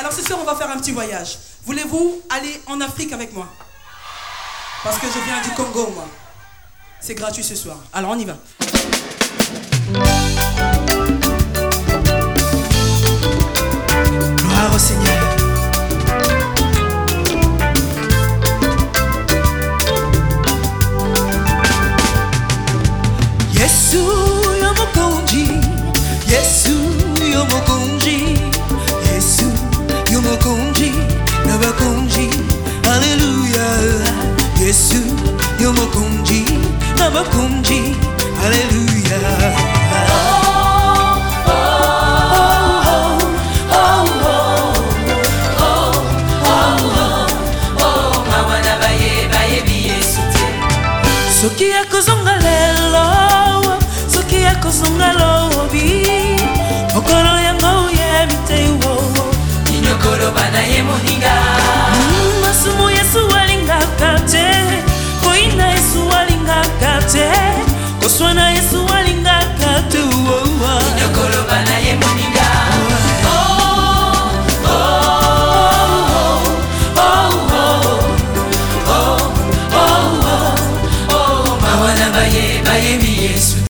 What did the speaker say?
Alors ce soir, on va faire un petit voyage. Voulez-vous aller en Afrique avec moi Parce que je viens du Congo, moi. C'est gratuit ce soir. Alors on y va. Gloire au Seigneur. Yesu na mokonzi aleluya soki akozonga lelo soki akozonga lobi mokolo yango oyebi te wo inokoloba na ye moninga yoswa na yesu alingaka te nyokoloba na ye moninga bayemi yesu